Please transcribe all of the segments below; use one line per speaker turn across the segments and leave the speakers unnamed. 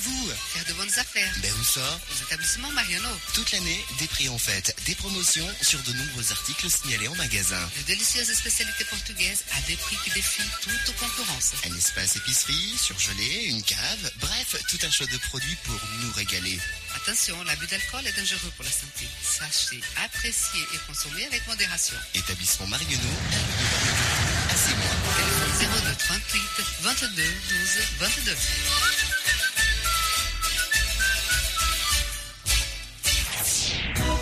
voulez-vous
Faire de bonnes affaires.
Ben où ça?
Aux établissements Mariano.
Toute l'année, des prix en fête, des promotions sur de nombreux articles signalés en magasin.
De délicieuses spécialités portugaises à des prix qui défient toute concurrence.
Un espace épicerie, surgelé, une cave, bref, tout un choix de produits pour nous régaler.
Attention, l'abus d'alcool est dangereux pour la santé. Sachez apprécier et consommer avec modération.
Établissement Mariano, à.
Téléphone 02 38 22 12 22.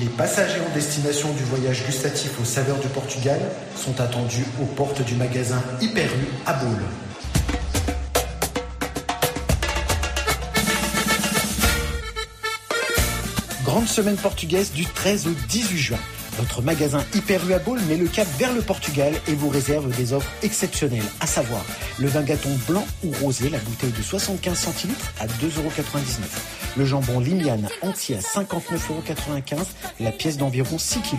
Les passagers en destination du voyage gustatif aux saveurs du Portugal sont attendus aux portes du magasin Hyper U à Boulle. Grande semaine portugaise du 13 au 18 juin. Votre magasin Hyper U met le cap vers le Portugal et vous réserve des offres exceptionnelles, à savoir le vin gâton blanc ou rosé, la bouteille de 75 centilitres à 2,99€. Le jambon Limiane entier à 59,95€, la pièce d'environ 6 kg.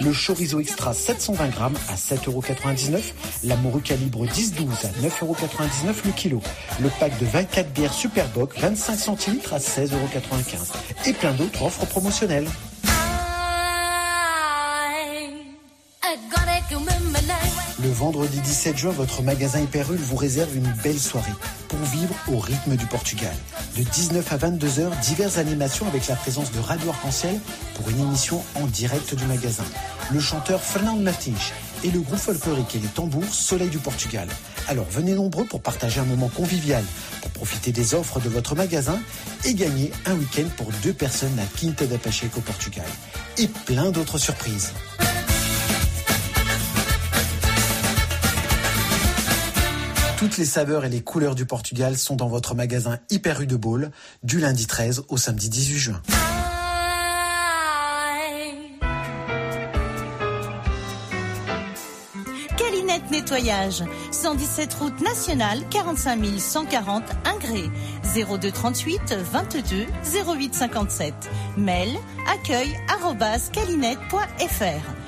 Le chorizo extra 720 grammes à 7,99€. La morue calibre 10-12 à 9,99€ le kilo. Le pack de 24 bières Superboc 25 centilitres à 16,95€. Et plein d'autres offres promotionnelles. Le vendredi 17 juin, votre magasin Hyperul vous réserve une belle soirée pour vivre au rythme du Portugal. De 19 à 22 heures, diverses animations avec la présence de Radio Arc-en-Ciel pour une émission en direct du magasin. Le chanteur Fernando Martins et le groupe folklorique et les tambours Soleil du Portugal. Alors venez nombreux pour partager un moment convivial, pour profiter des offres de votre magasin et gagner un week-end pour deux personnes à Quinta da Pacheco Portugal. Et plein d'autres surprises. Toutes les saveurs et les couleurs du Portugal sont dans votre magasin Hyper U de Baule du lundi 13 au samedi 18 juin.
Calinette Nettoyage, 117 route nationale, 45 140 Ingré, 02 38 22 08 57. Mail accueil calinette.fr.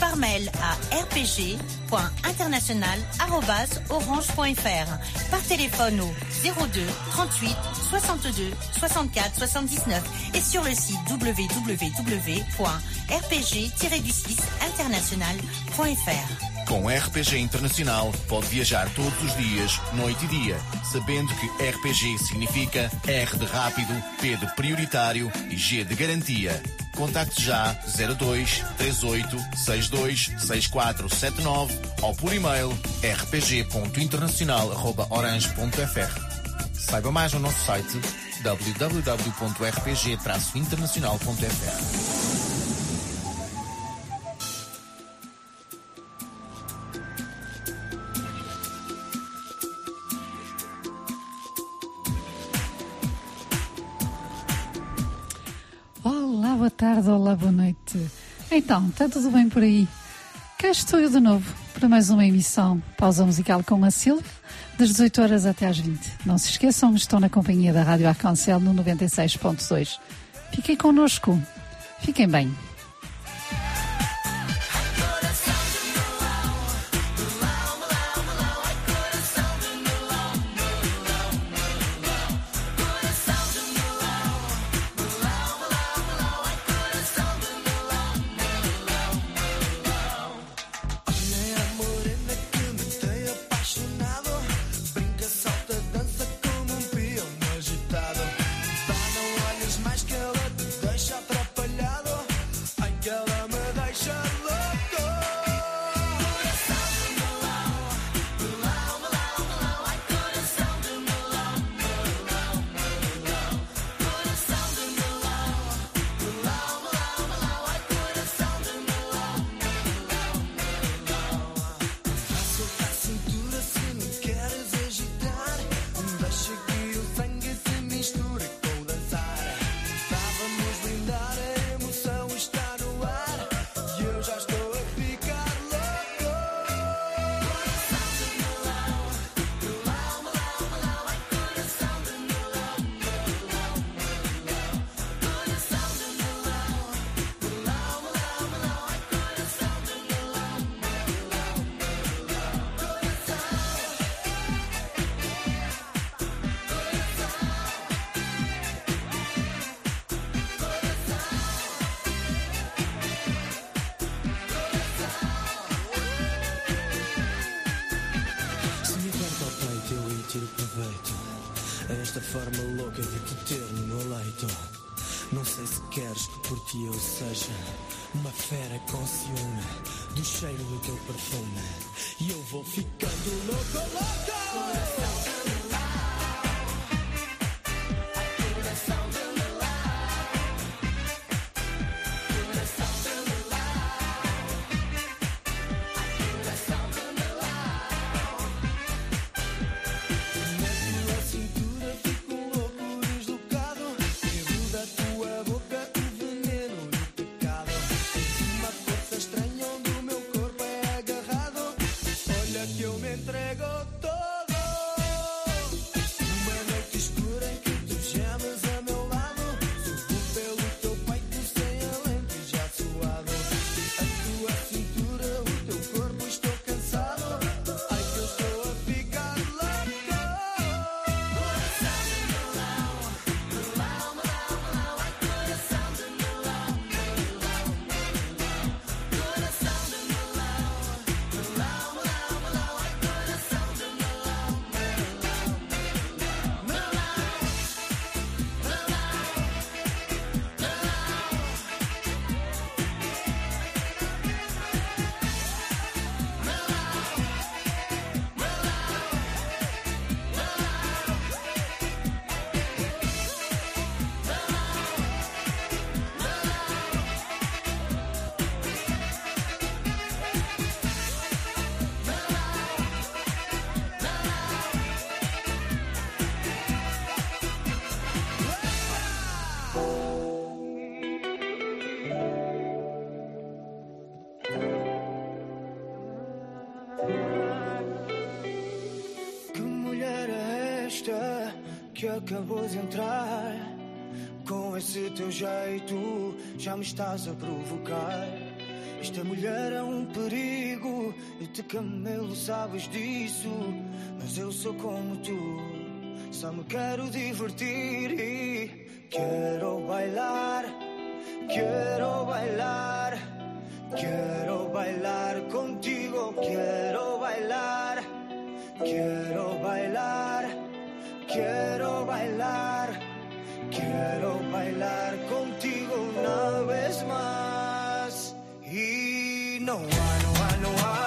par mail à rpg.international.orange.fr, par téléphone au 02 38 62 64 79 et sur le site www.rpg-international.fr.
Com RPG Internacional pode viajar todos os dias, noite e dia, sabendo que RPG significa R de rápido, P de prioritário e G de garantia. Contacte já 02 38 62 6479 ou por e-mail rpg.internacional.orange.fr. Saiba mais no nosso site www.rpg-internacional.fr.
tarde, olá, boa noite. Então, está tudo bem por aí? Cá estou eu de novo para mais uma emissão Pausa Musical com a Silva, das 18 horas até às 20. Não se esqueçam, estão na companhia da Rádio Arcancel no 96.2.
Fiquem connosco. Fiquem bem.
Que acabou de entrar. Com esse teu jeito, já me estás a provocar. Esta mulher é um perigo, e te camelo, sabes disso. Mas eu sou como tu, só me quero divertir e quero bailar, quero bailar, quero bailar contigo, quero bailar, quero bailar. Quiero bailar, quiero bailar contigo una vez más. Y no no hay, no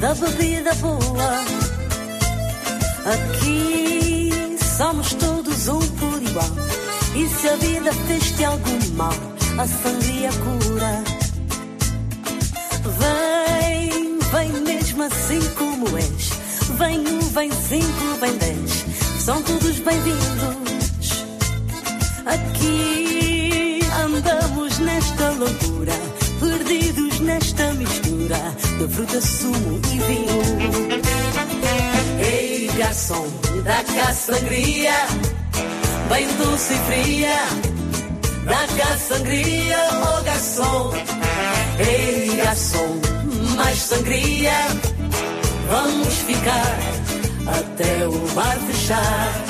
da
bebida boa. Aqui somos todos um por igual. E se a vida fez-te algum mal, a sangria cura. Vem, vem mesmo assim como és. Vem um, vem cinco, vem dez. São todos bem-vindos. Aqui andamos nesta loucura, perdidos nesta mistura de fruta, sumo e vinho. Ei, garçom, dá cá sangria, bem doce e fria. Dá cá sangria, oh garçom. Ei, garçom, mais sangria. Vamos ficar até o bar fechar.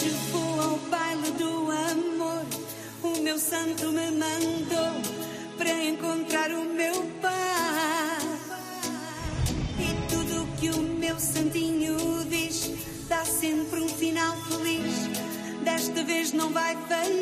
Hoje vou ao baile do amor. O meu santo me mandou para encontrar o meu pai. E tudo que o meu santinho diz dá sempre um final feliz. Desta vez não vai falhar.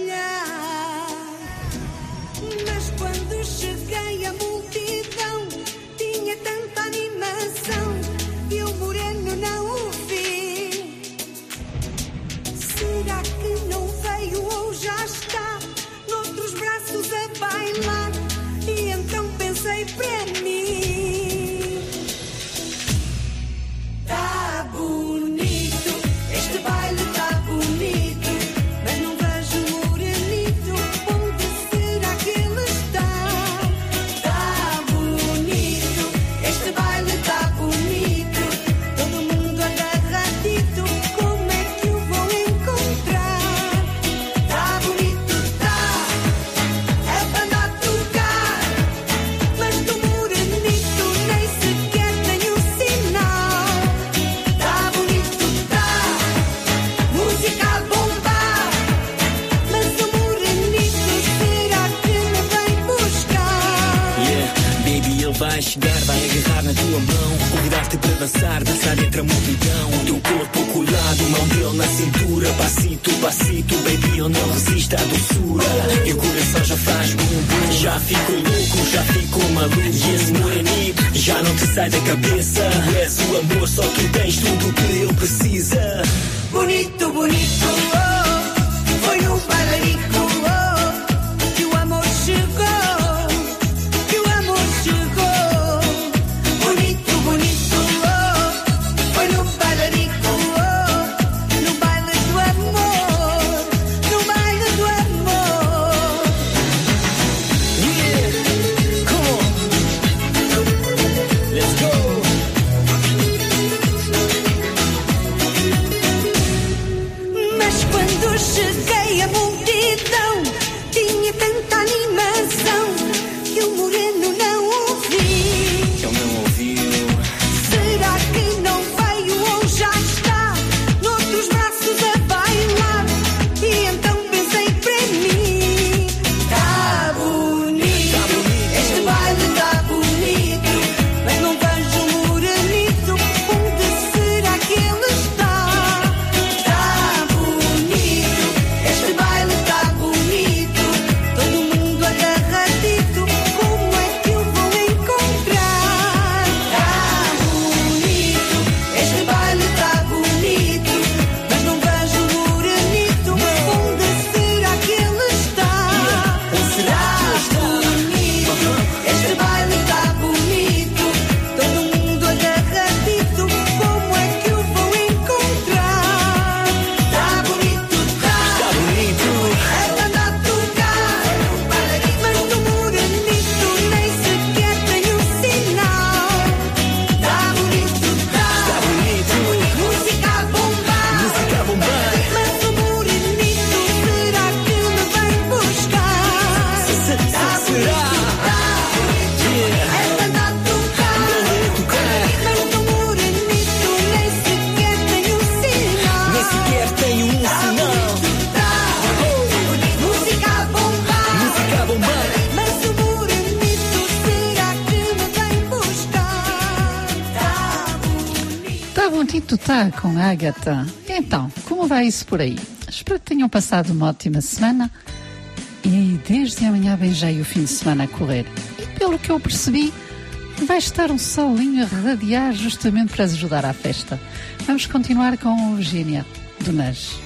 Está
com a Agatha? Então, como vai isso por aí? Espero que tenham passado uma ótima semana. E desde amanhã beijei o fim de semana a correr. E pelo que eu percebi, vai estar um solinho a radiar justamente para ajudar à festa. Vamos continuar com Eugênia do NAS.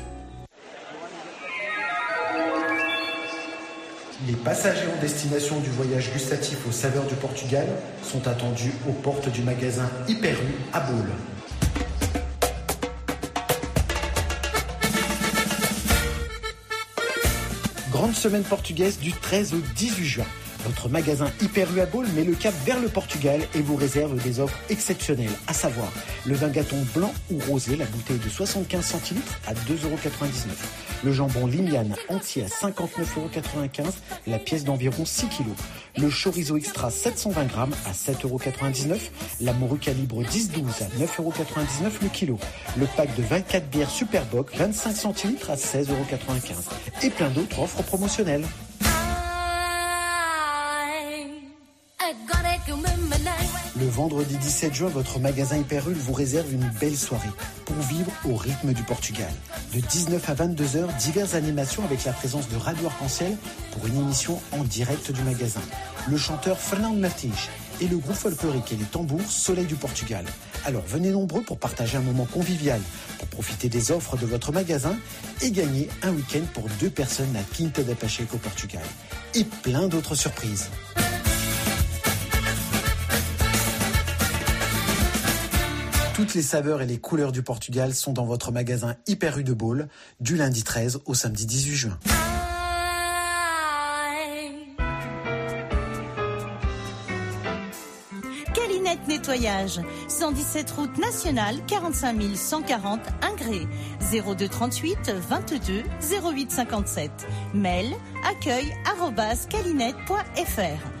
Les passagers en destination du voyage gustatif aux saveurs du Portugal sont attendus aux portes du magasin Hyper U à Boulle. Grande semaine portugaise du 13 au 18 juin. Votre magasin Hyper U met le cap vers le Portugal et vous réserve des offres exceptionnelles, à savoir le vin gâton blanc ou rosé, la bouteille de 75 centilitres à 2,99€. Le jambon Limiane entier à 59,95€, la pièce d'environ 6 kg. Le chorizo extra 720 grammes à 7,99€. La morue calibre 10-12 à 9,99€ le kilo. Le pack de 24 bières Superboc 25 centilitres à 16,95€. Et plein d'autres offres promotionnelles. Le vendredi 17 juin, votre magasin Hyperul vous réserve une belle soirée pour vivre au rythme du Portugal. De 19 à 22 heures, diverses animations avec la présence de Radio Arc-en-Ciel pour une émission en direct du magasin. Le chanteur Fernando Martins et le groupe folklorique et les tambours Soleil du Portugal. Alors venez nombreux pour partager un moment convivial, pour profiter des offres de votre magasin et gagner un week-end pour deux personnes à Quinta da Pacheco Portugal. Et plein d'autres surprises. Toutes les saveurs et les couleurs du Portugal sont dans votre magasin Hyper U de Bâle du lundi 13 au samedi 18 juin.
Calinette Nettoyage, 117 route nationale, 45 140 Ingré, 02 38 22 08 57. Mail accueil calinette.fr.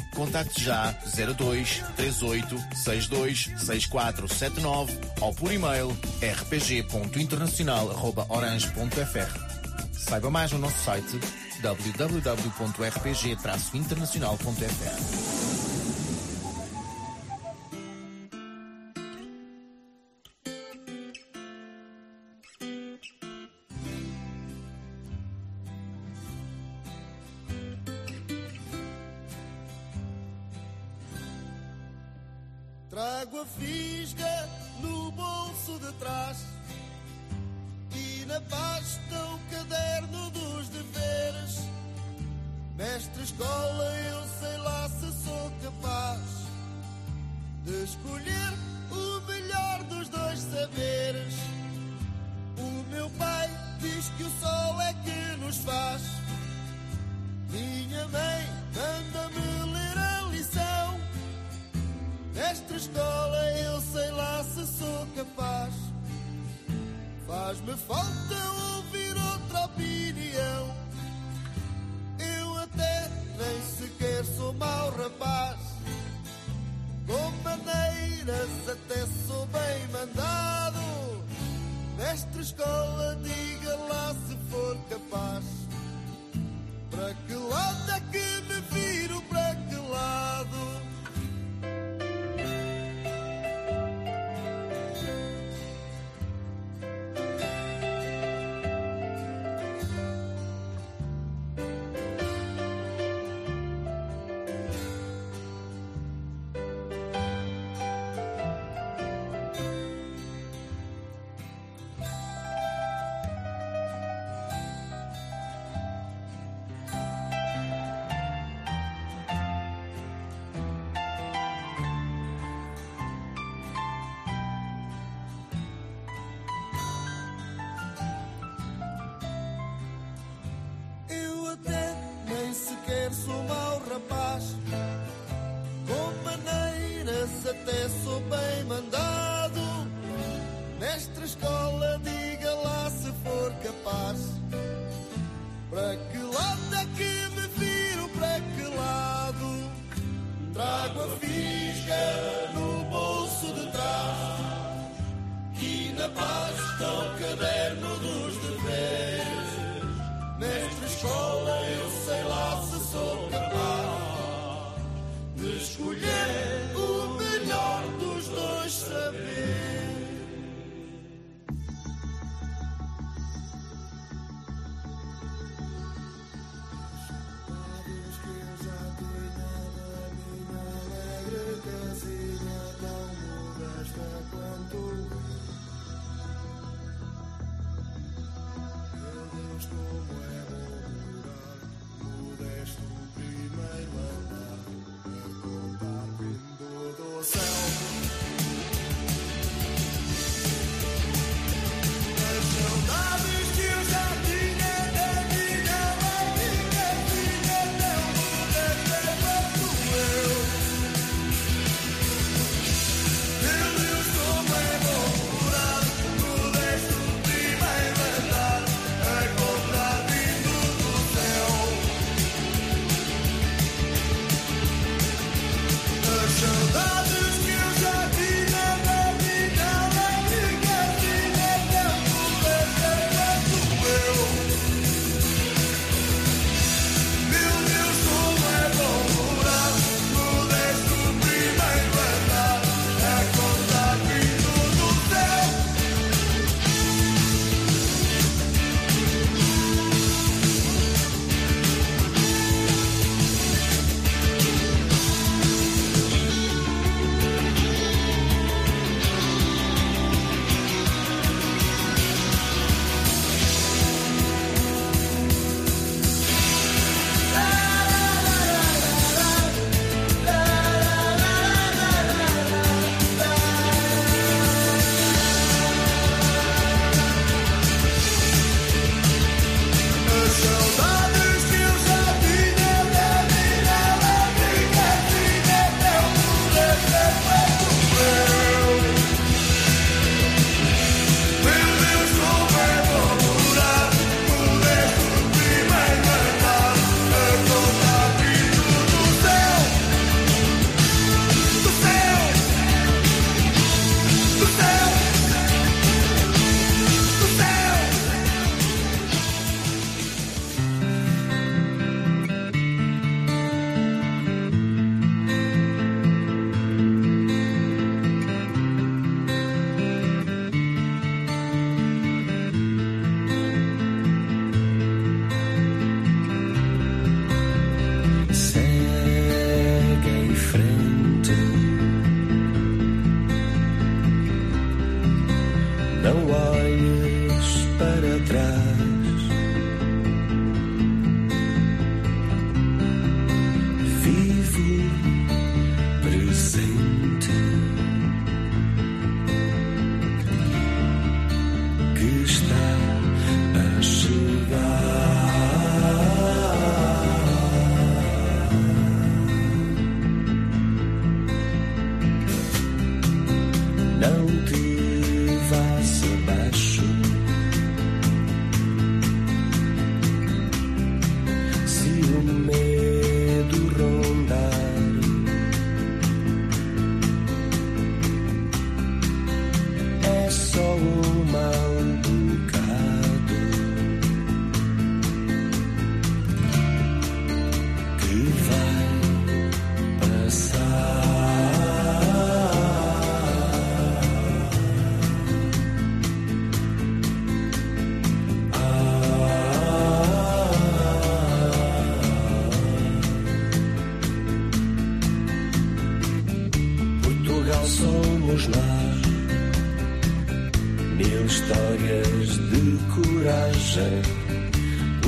Contacte já 02 38 62 6479 ou por e-mail rpg.internacional.orange.fr. Saiba mais no nosso site www.rpg-internacional.fr.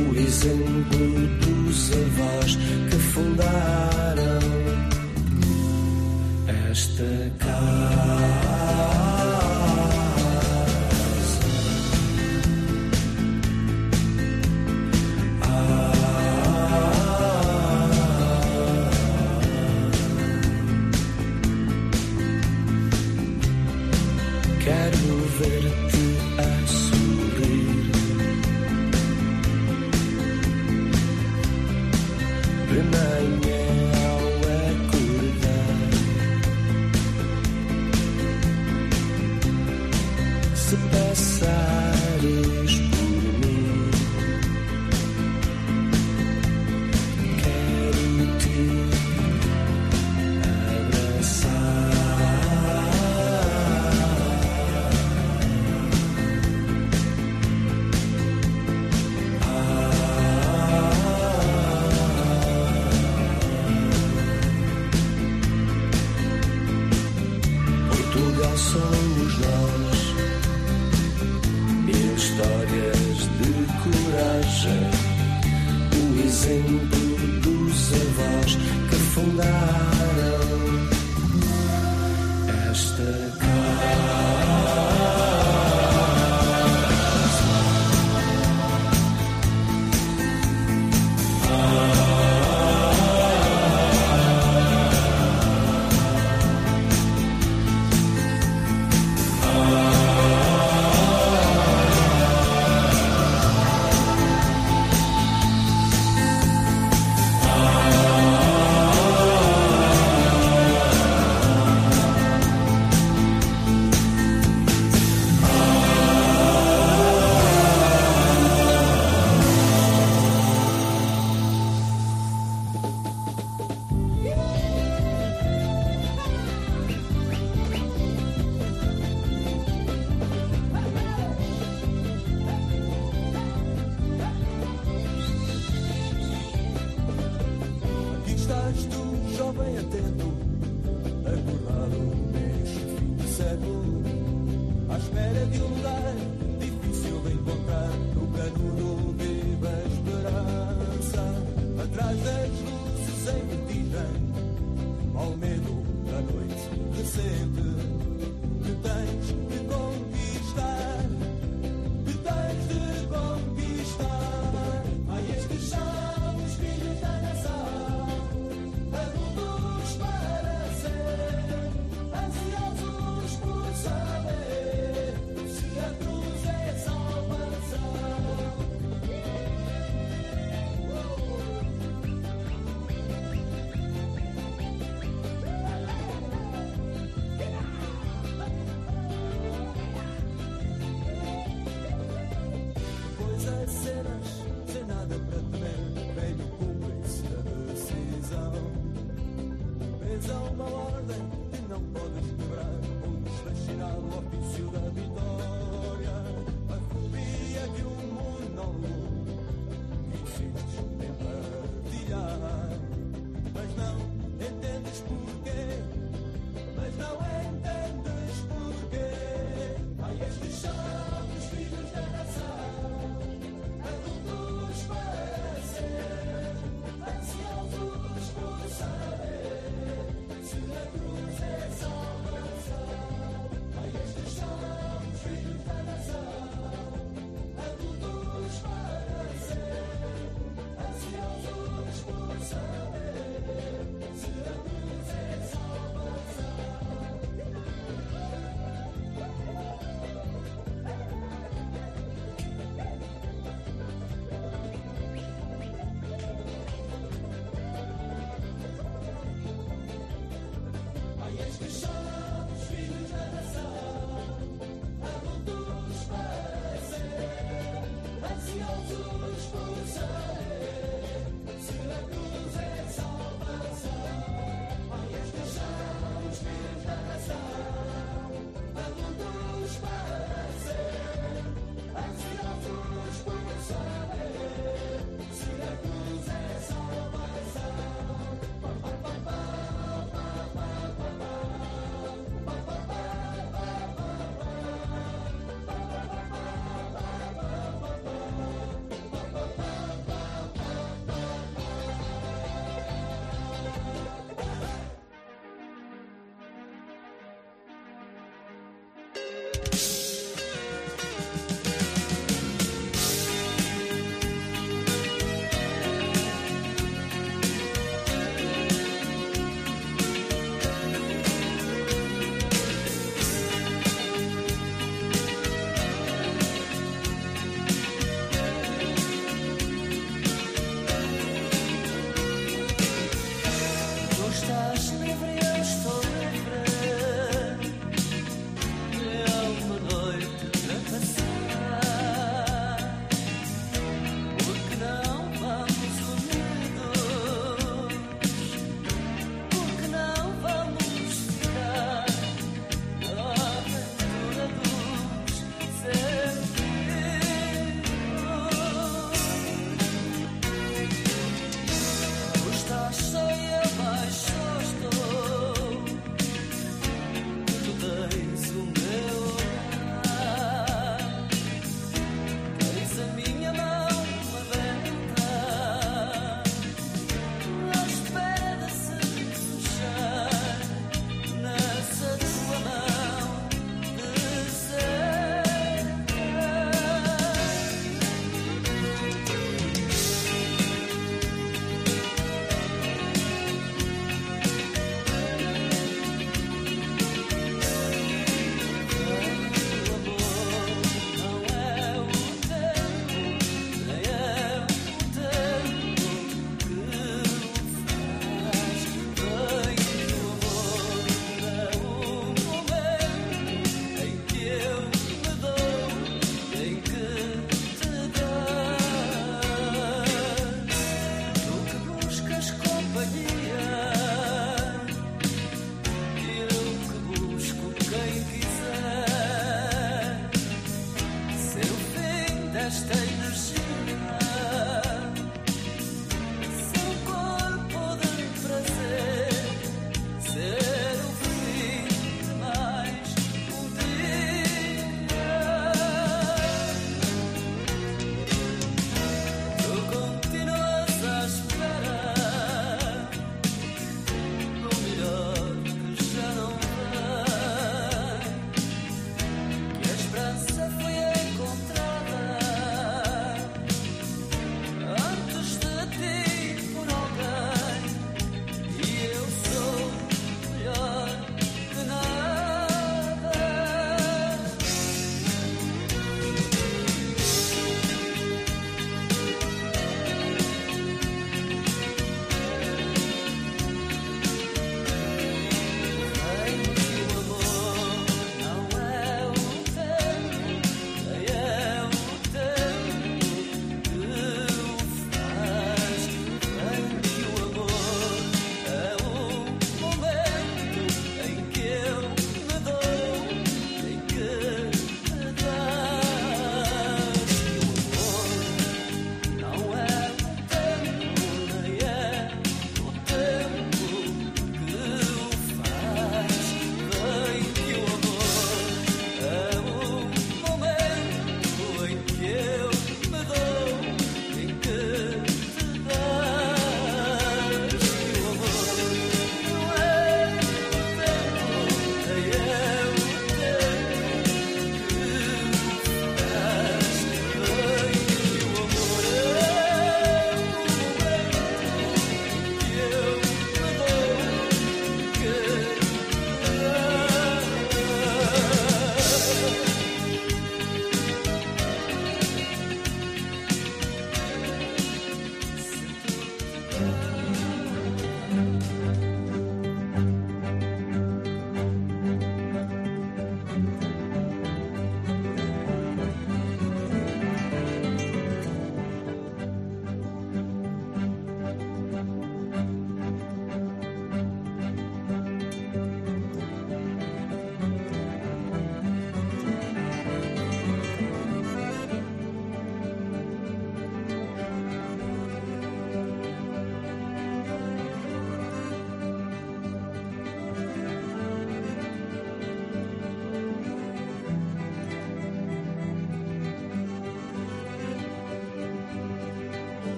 o
exemplo dos avós que fundaram esta casa.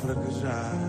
fraquejar.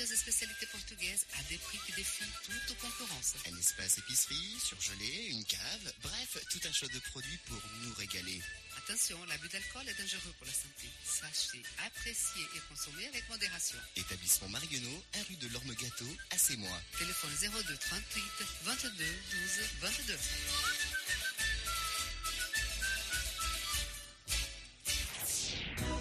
services, especialmente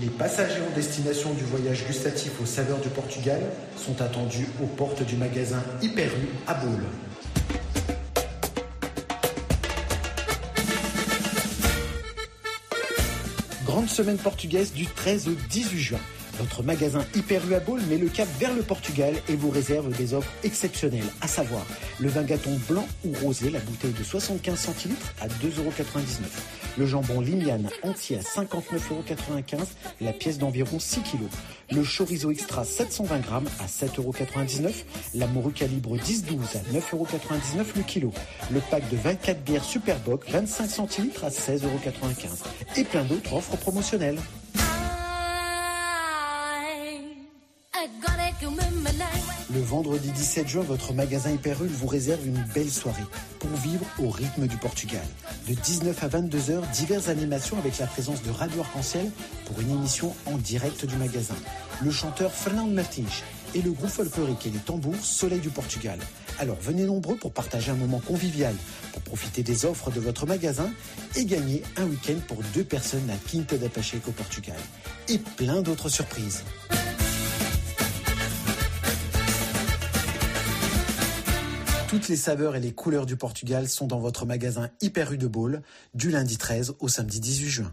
Les passagers en destination du voyage gustatif aux saveurs du Portugal sont attendus aux portes du magasin Hyperu à Boulle. Grande semaine portugaise du 13 au 18 juin. Votre magasin Hyper U met le cap vers le Portugal et vous réserve des offres exceptionnelles, à savoir le vin gâton blanc ou rosé, la bouteille de 75 centilitres à 2,99€. Le jambon Limiane entier à 59,95€, la pièce d'environ 6 kg. Le chorizo extra 720 grammes à 7,99€. La morue calibre 10-12 à 9,99€ le kilo. Le pack de 24 bières Superboc 25 centilitres à 16,95€. Et plein d'autres offres promotionnelles. Le vendredi 17 juin, votre magasin Hyperul vous réserve une belle soirée pour vivre au rythme du Portugal. De 19 à 22 heures, diverses animations avec la présence de Radio Arc-en-Ciel pour une émission en direct du magasin. Le chanteur Fernando Martins et le groupe folklorique et les tambours Soleil du Portugal. Alors venez nombreux pour partager un moment convivial, pour profiter des offres de votre magasin et gagner un week-end pour deux personnes à Quinta da Pacheco Portugal. Et plein d'autres surprises. Toutes les saveurs et les couleurs du Portugal sont dans votre magasin Hyper U de Bâle du lundi 13 au samedi 18 juin.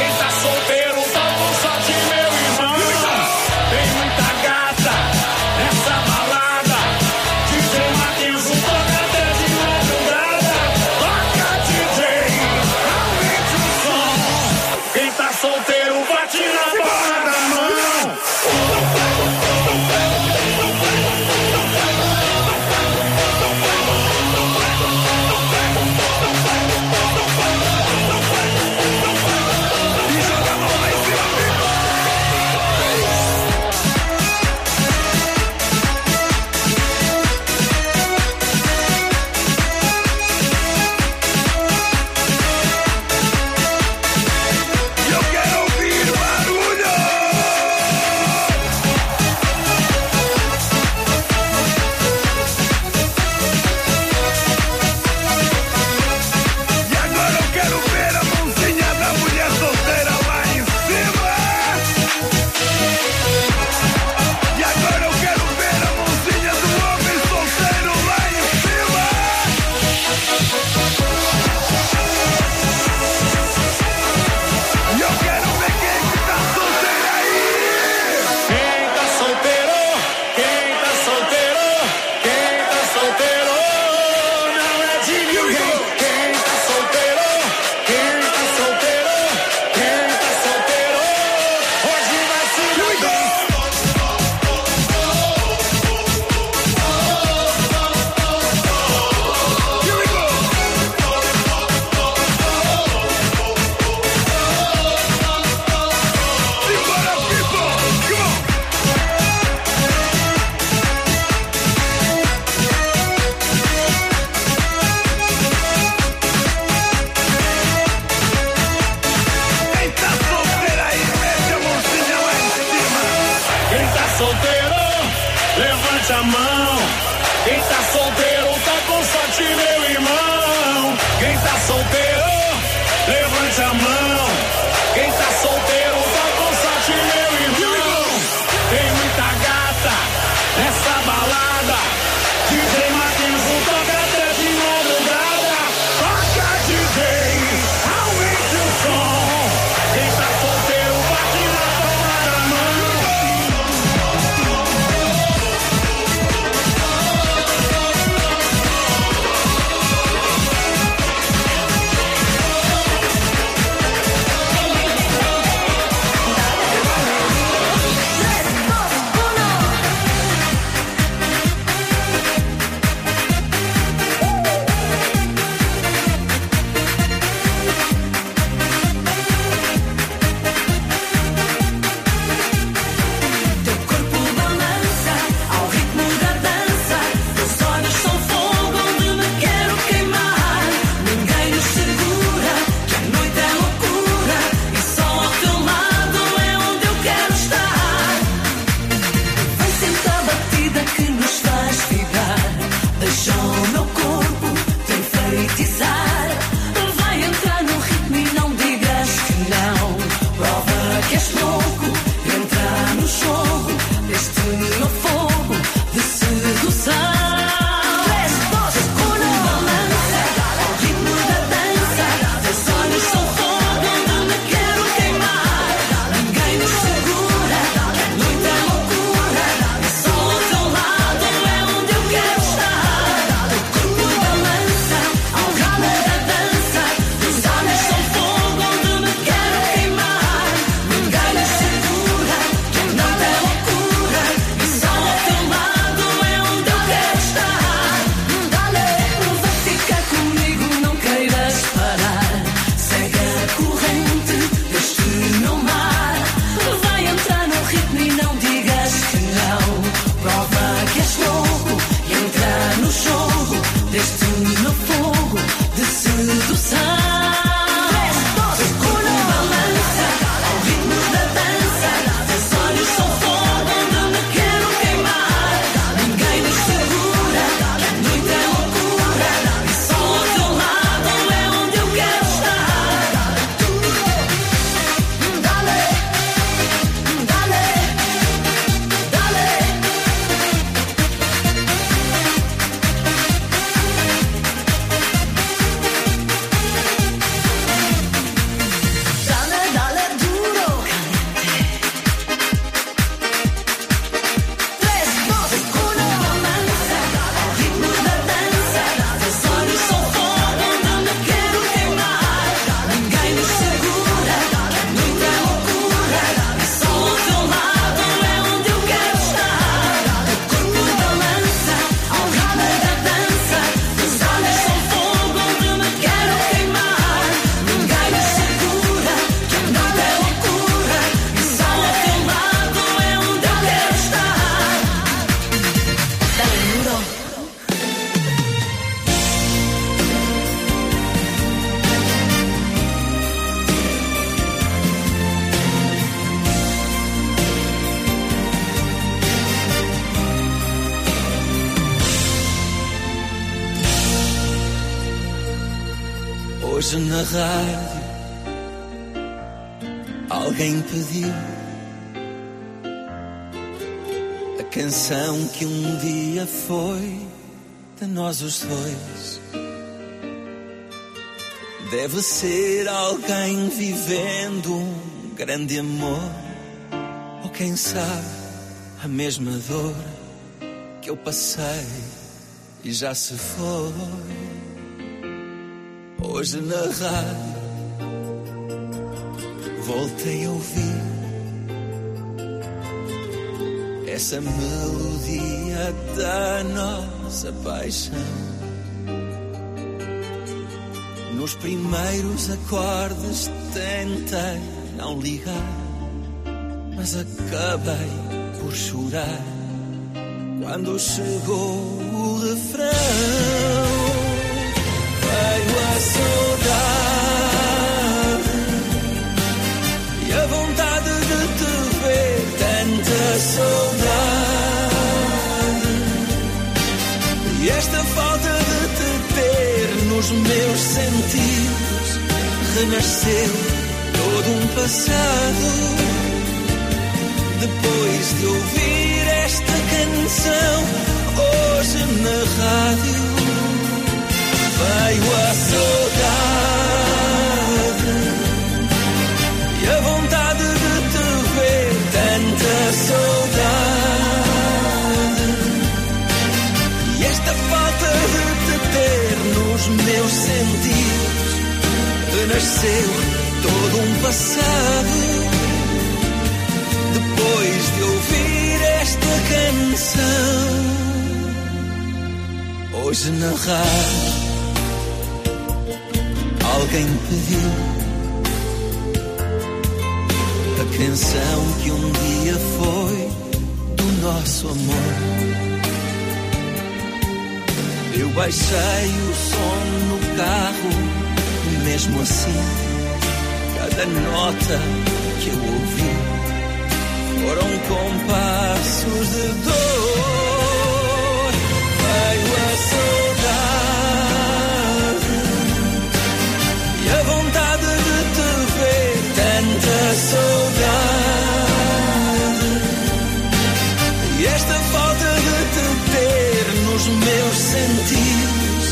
Eis tá a
os dois. Deve ser alguém vivendo um grande amor, ou quem sabe a mesma dor que eu passei e já se foi. Hoje na rádio voltei a ouvir essa melodia da nossa paixão. Nos primeiros acordes tentei não ligar, mas acabei por chorar quando chegou o refrão. Veio a saudade. Nos meus sentidos renasceu todo um passado. Depois de ouvir esta canção hoje na renasceu todo um passado. Depois de ouvir esta canção, hoje na rádio, alguém pediu a canção que um dia foi do nosso amor. Eu baixei o som no carro, mesmo assim, cada nota que eu ouvi foram compassos de dor. Veio a saudade e a vontade de te ver, tanta saudade. E esta falta de te ter nos meus sentidos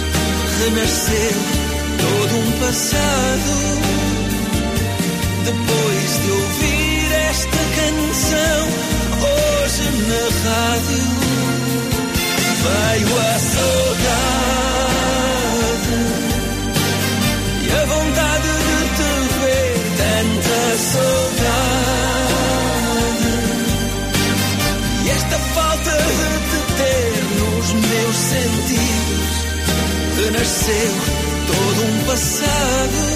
renasceu todo um passado. Depois de ouvir esta canção hoje na rádio, veio a saudade e a vontade de te ver, tanta saudade. E esta falta de te ter nos meus sentidos renasceu
sudden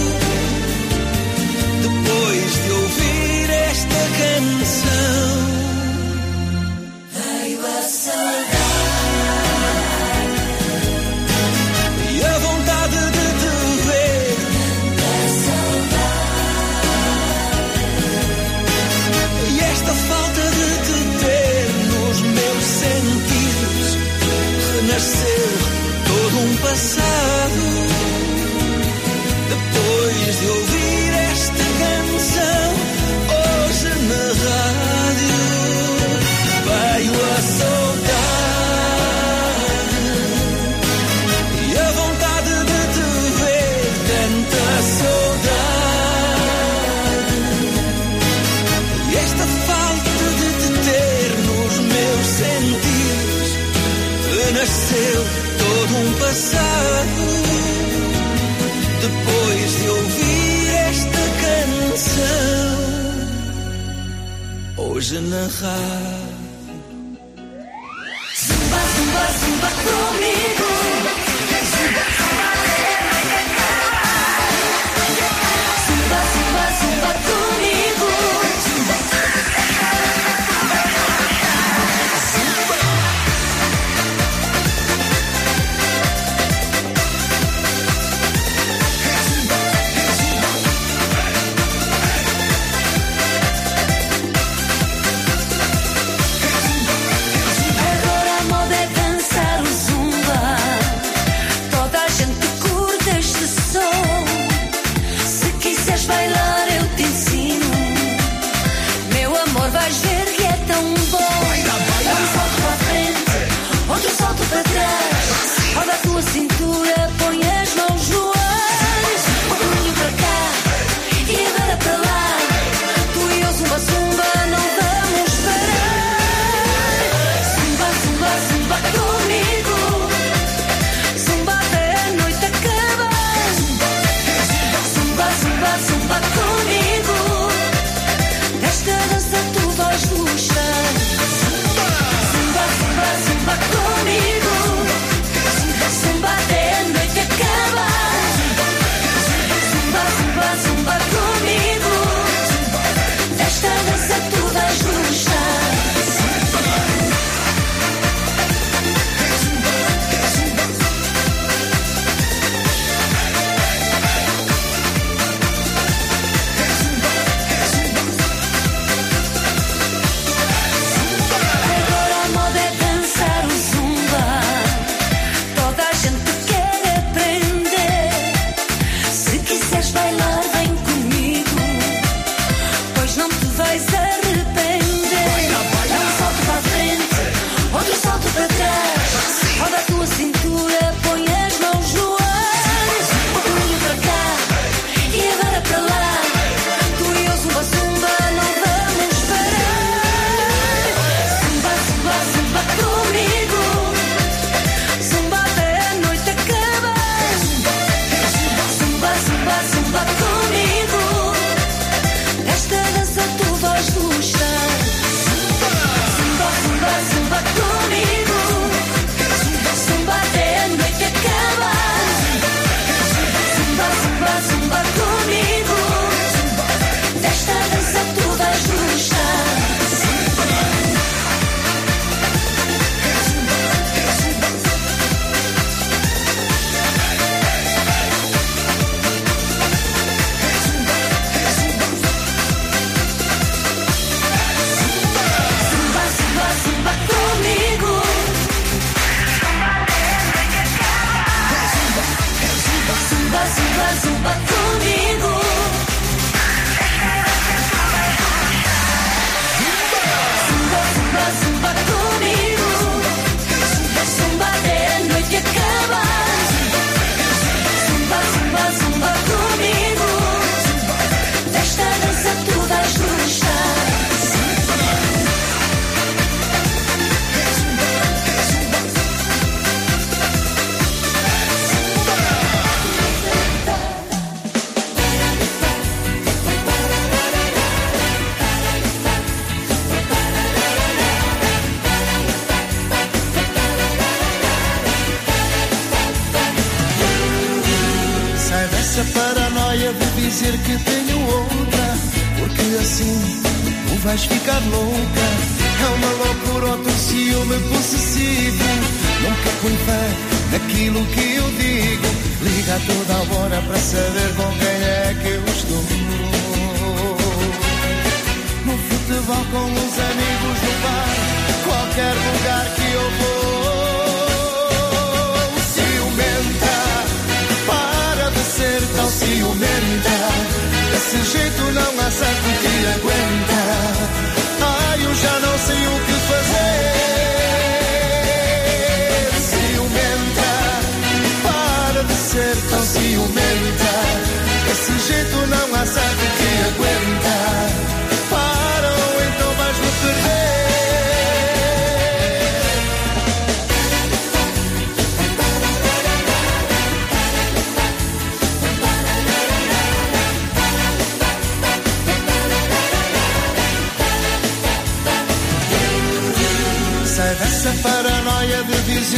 的男孩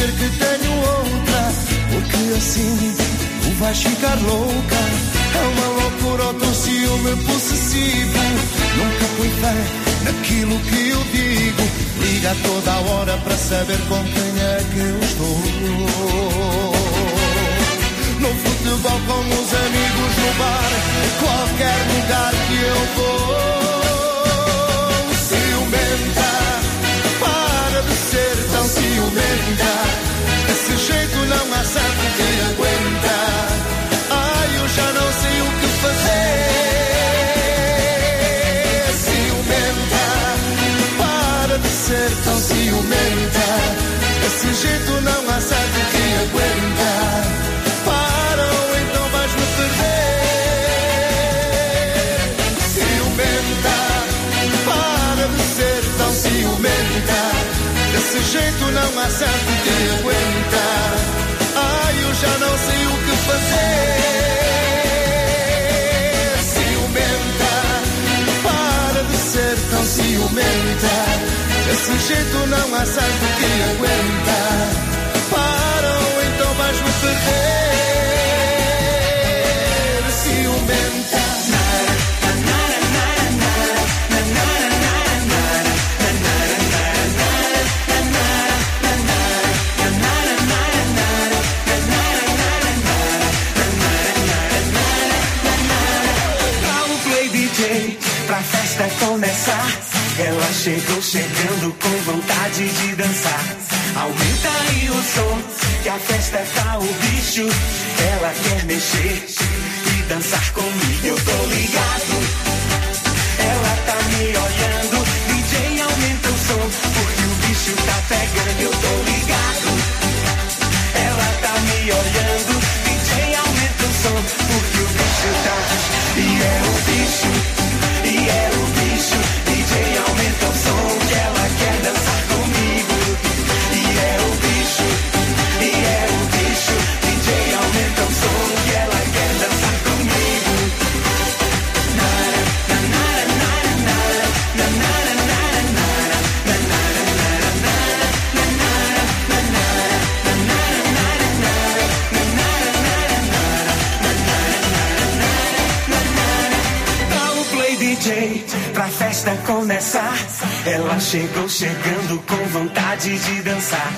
dizer que tenho outra, porque assim tu vais ficar louca. É uma loucura, outro ciúme possessivo. Nunca põe fé naquilo que eu digo. Liga toda hora para saber com quem é que eu estou. No futebol com os amigos no bar, qualquer lugar que eu vou. Jeito não há certo que aguenta. Ai, eu já não sei o que fazer. Ciumenta, para de ser tão ciumenta. Desse jeito não há certo que aguenta. Para ou então vais me perder. Ciumenta, para de ser tão ciumenta. Desse jeito não há certo que aguenta. Já não sei o que fazer. Ciumenta, para de ser tão ciumenta. Desse jeito não há certo que aguenta. Para ou então vais me perder.
Chegou chegando com vontade de dançar. Aumenta aí o som, que a festa tá o bicho. Ela quer mexer e dançar comigo. Eu tô ligado. festa começar. Ela chegou chegando com vontade de dançar.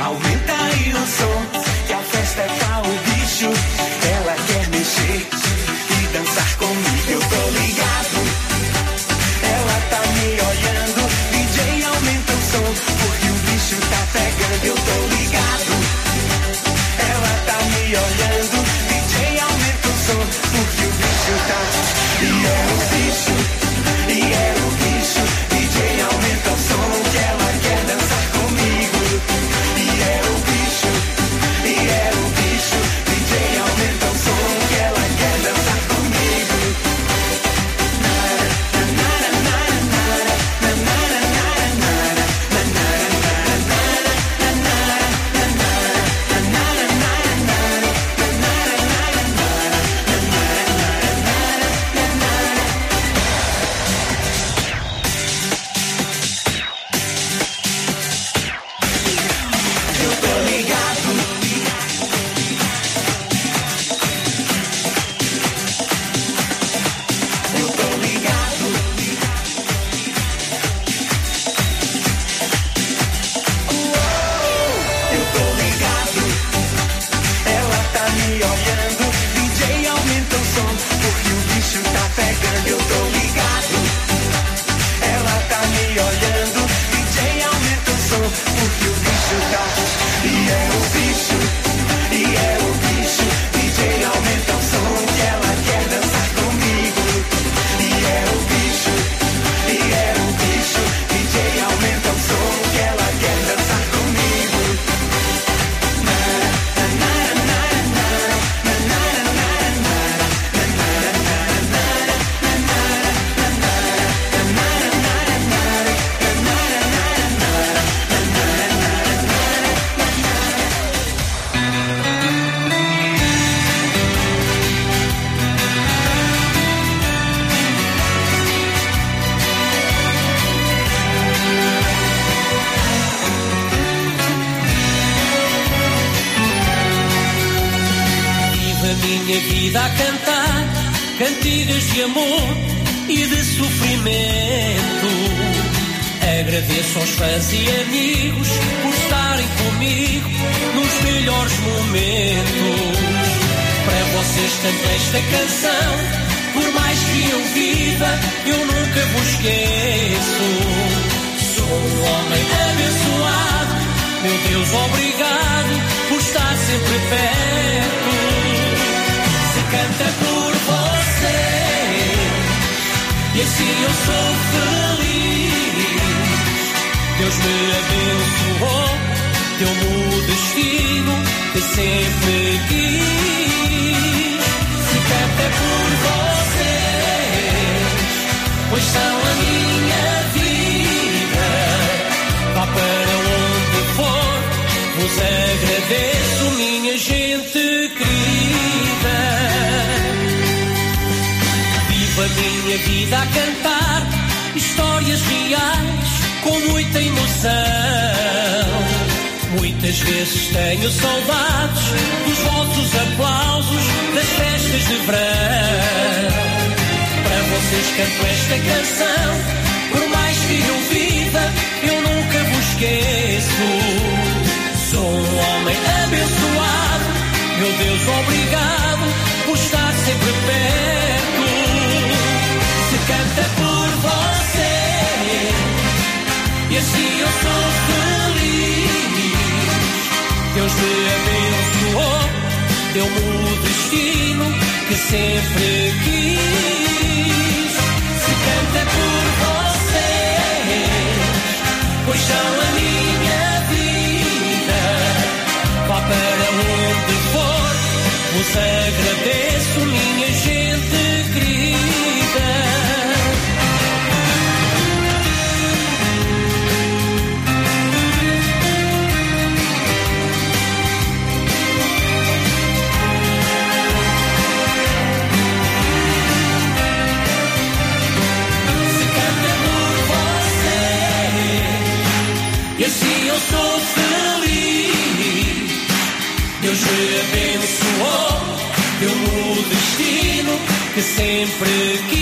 Aumenta aí o som, que a festa é pra o bicho. Ela quer mexer e dançar comigo, eu tô ligado. Ela tá me olhando, DJ aumenta o som, porque o bicho tá pegando, eu tô ligado. Ela tá me olhando, DJ aumenta o som,
porque o bicho tá. E é o bicho. Que sempre sempre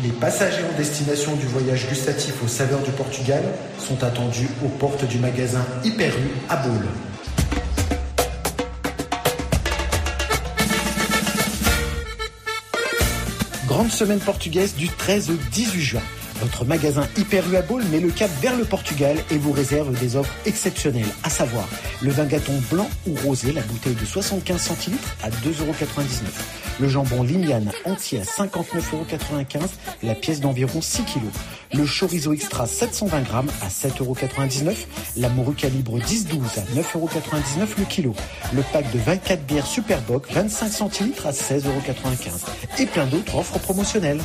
Les passagers en destination du voyage gustatif aux saveurs du Portugal sont attendus aux portes du magasin Hyper U à Baule. Grande semaine portugaise du 13 au 18 juin. Votre magasin Hyper U met le cap vers le Portugal et vous réserve des offres exceptionnelles, à savoir le vin gâton blanc ou rosé, la bouteille de 75 centilitres à 2,99€. Le jambon Limiane entier à 59,95€, la pièce d'environ 6 kg. Le chorizo extra 720 grammes à 7,99€. La morue calibre 10-12 à 9,99€ le kilo. Le pack de 24 bières Superboc 25 centilitres à 16,95€. Et plein d'autres offres promotionnelles.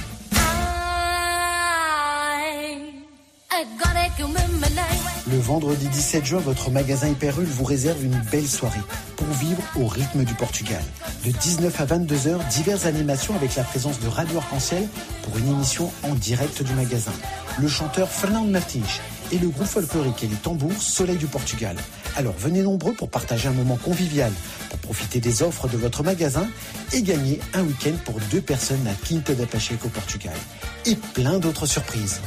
Le vendredi 17 juin, votre magasin Hyperul vous réserve une belle soirée pour vivre au rythme du Portugal. De 19 à 22 heures, diverses animations avec la présence de Radio Arc-en-Ciel pour une émission en direct du magasin. Le chanteur Fernando Martins et le groupe folklorique et les tambours Soleil du Portugal. Alors venez nombreux pour partager un moment convivial, pour profiter des offres de votre magasin et gagner un week-end pour deux personnes à Quinta da Pacheco Portugal. Et plein d'autres surprises.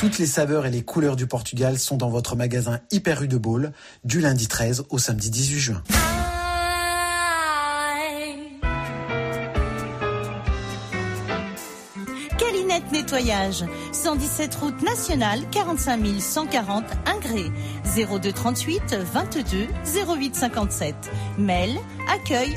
Toutes les saveurs et les couleurs du Portugal sont dans votre magasin Hyper U de Baule du lundi 13 au samedi 18 juin.
Calinette Nettoyage, 117 route nationale, 45 140 Ingré, 02 38 22 08 57. Mail accueil.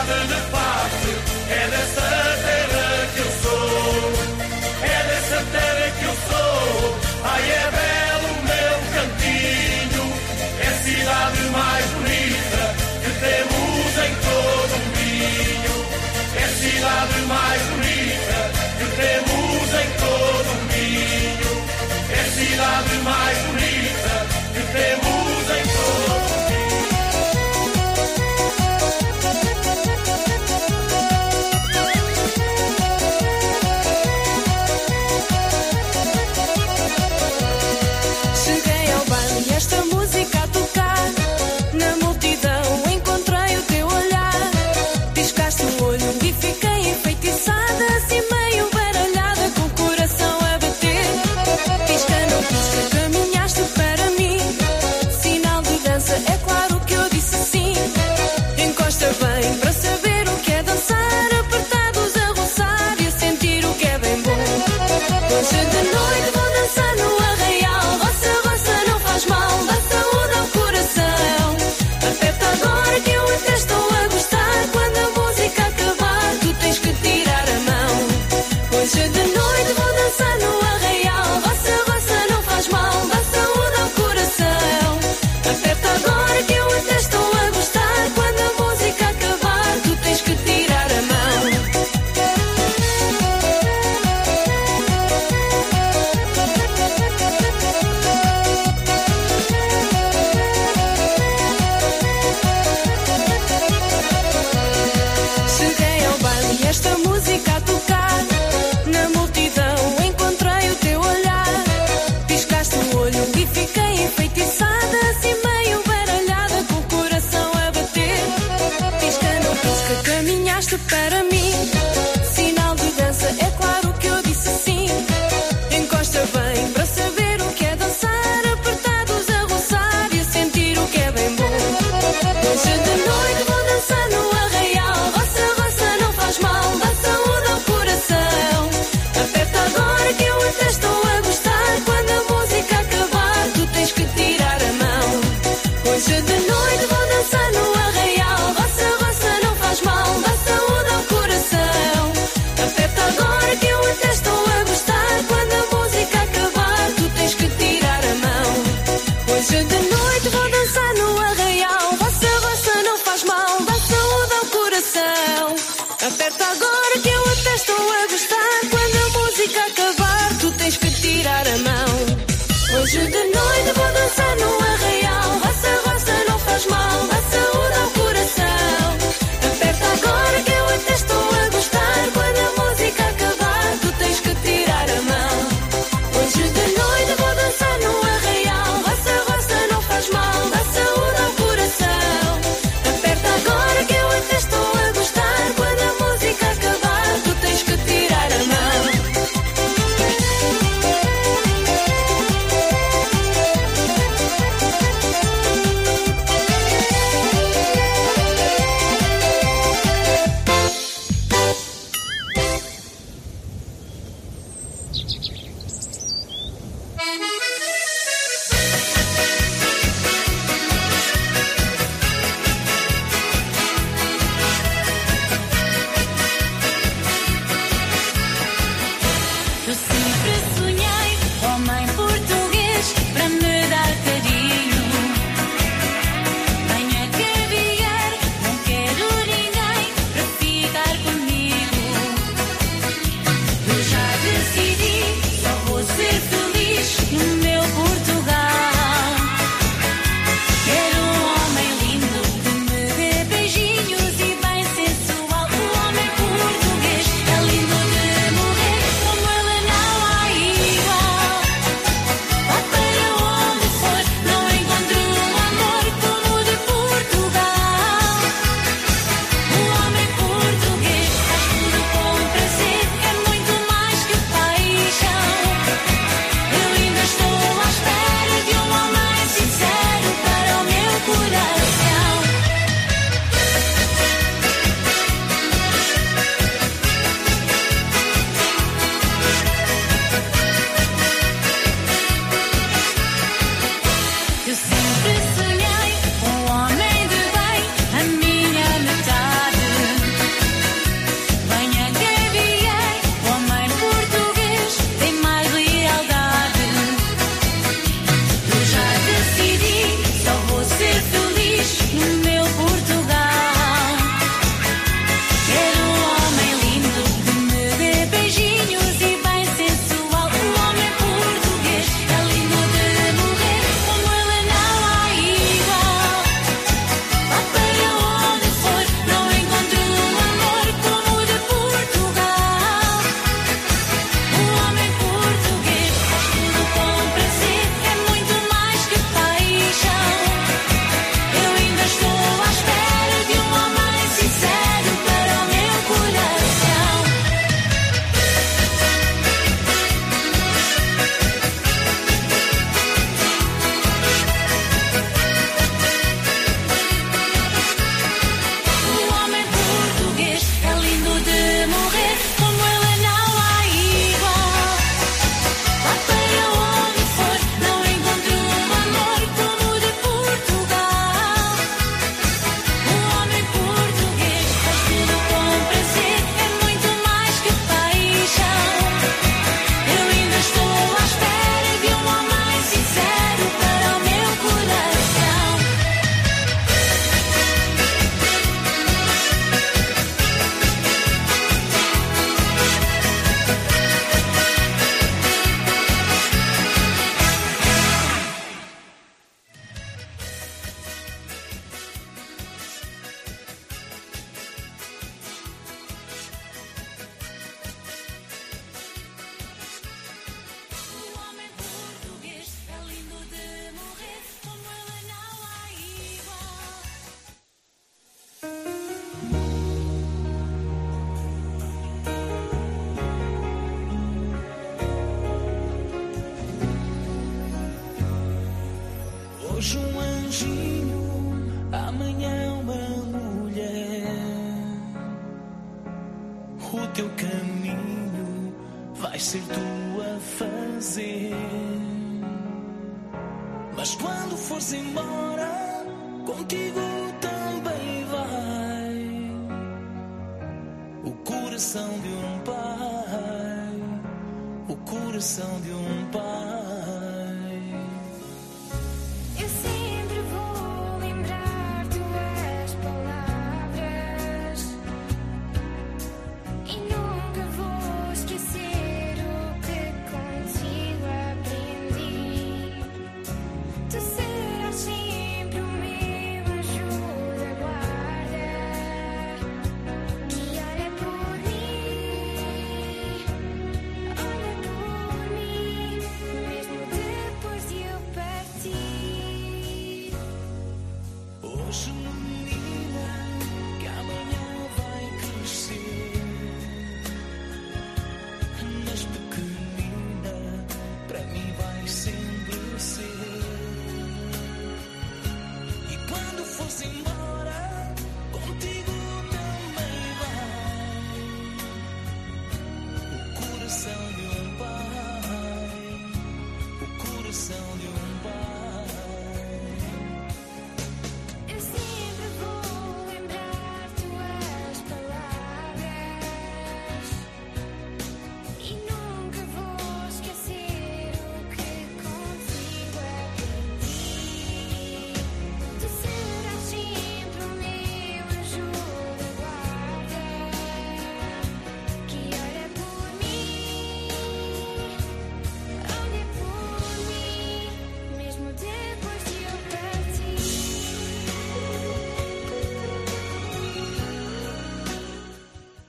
Fácil, é dessa terra que eu sou, é
dessa terra que eu sou, ai é belo o meu cantinho, é
a cidade mais bonita que
temos em todo o Minho, é a cidade mais bonita.